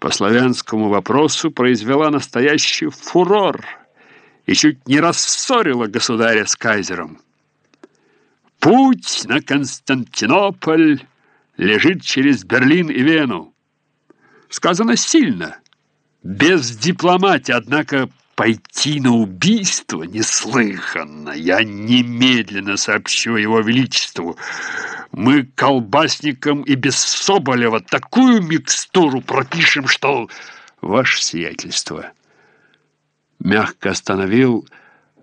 по славянскому вопросу произвела настоящий фурор и чуть не рассорила государя с кайзером. Путь на Константинополь лежит через Берлин и Вену. Сказано сильно, без дипломатии, однако пойти на убийство неслыханно. Я немедленно сообщу его величеству. Мы колбасникам и без Соболева такую микстуру пропишем, что... Ваше сиятельство мягко остановил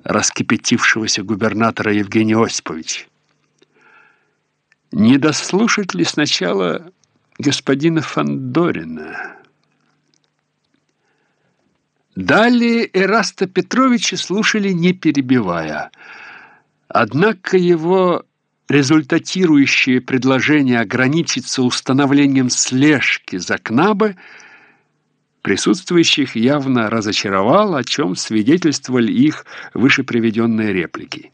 раскипятившегося губернатора Евгения Осиповича. Не дослушать ли сначала господина Фандорина? Далее Эраста Петровича слушали, не перебивая. Однако его результатирующее предложение ограничиться установлением слежки за Кнабе присутствующих явно разочаровало, о чем свидетельствовали их выше приведенные реплики.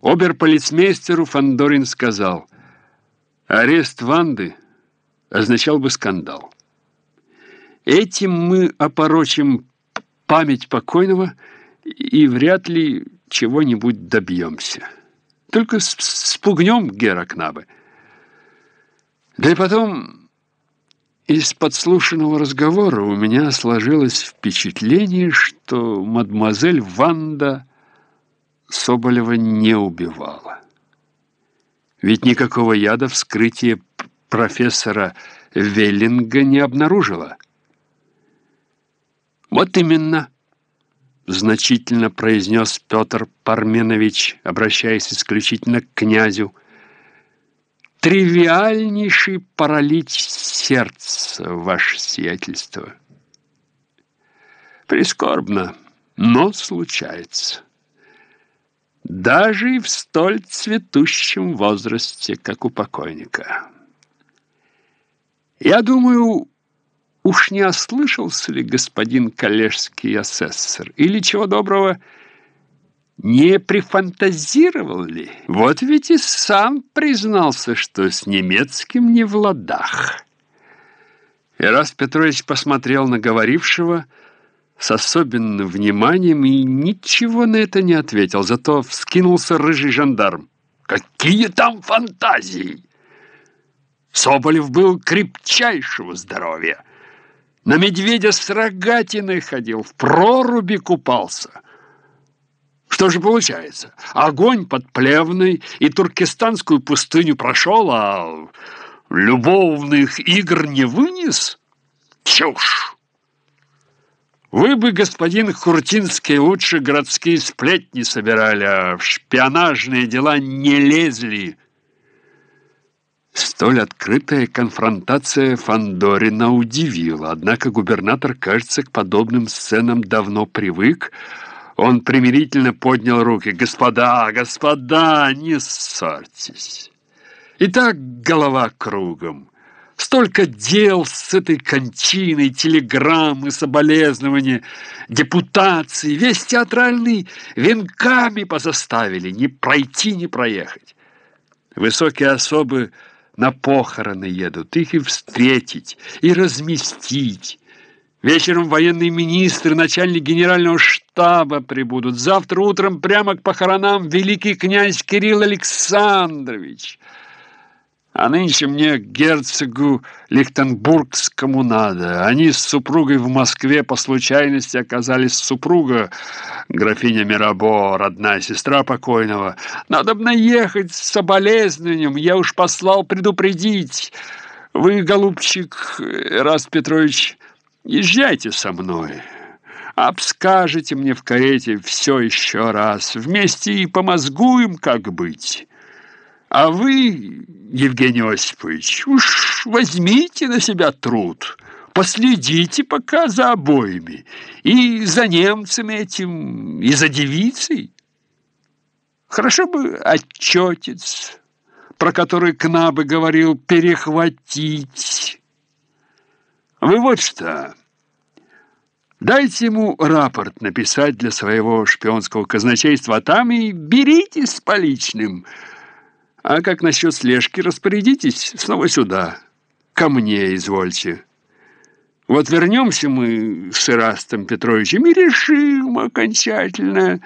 Оберполицмейстеру Фандорин сказал, арест Ванды означал бы скандал. Этим мы опорочим память покойного и вряд ли чего-нибудь добьемся. Только спугнем Гера Кнабе. Да и потом, из подслушанного разговора у меня сложилось впечатление, что мадемуазель Ванда Соболева не убивала. Ведь никакого яда вскрытие профессора Веллинга не обнаружила. «Вот именно», — значительно произнес Петр Парменович, обращаясь исключительно к князю, «тривиальнейший паралич сердца, ваше сиятельство». Прискорбно, но случается даже и в столь цветущем возрасте, как у покойника. Я думаю, уж не ослышался ли господин коллежский асессор, или, чего доброго, не прифантазировал ли? Вот ведь и сам признался, что с немецким не в ладах. Ирас Петрович посмотрел на говорившего, с особенным вниманием и ничего на это не ответил, зато вскинулся рыжий жандарм. «Какие там фантазии!» Соболев был крепчайшего здоровья. На медведя с рогатиной ходил, в проруби купался. Что же получается? Огонь под Плевной и туркестанскую пустыню прошел, а любовных игр не вынес? Чушь! Вы бы, господин Хуртинский, лучше городские сплетни собирали, а в шпионажные дела не лезли. Столь открытая конфронтация Фандорина удивила, однако губернатор, кажется, к подобным сценам давно привык. Он примирительно поднял руки. «Господа, господа, не ссорьтесь! Итак, голова кругом!» Столько дел с этой кончиной, телеграммы, соболезнования, депутации, весь театральный венками позаставили, не пройти, не проехать. Высокие особы на похороны едут, их и встретить, и разместить. Вечером военный министр, начальник генерального штаба прибудут. Завтра утром прямо к похоронам великий князь Кирилл Александрович – а нынче мне герцогу Лихтенбургскому надо. Они с супругой в Москве по случайности оказались супруга, графиня Мирабо, родная сестра покойного. Надо бы наехать с соболезнованием, я уж послал предупредить. Вы, голубчик Раст Петрович, езжайте со мной». Обскажете мне в карете все еще раз. Вместе и помозгуем, как быть». А вы, Евгений Осипович, уж возьмите на себя труд, последите пока за обоими, и за немцем этим, и за девицей. Хорошо бы отчетец, про который Кнабы говорил, перехватить. Вы вот что... Дайте ему рапорт написать для своего шпионского казначейства, а там и берите с поличным – а как насчет слежки, распорядитесь снова сюда. Ко мне извольте. Вот вернемся мы с Ирастом Петровичем и решим окончательно,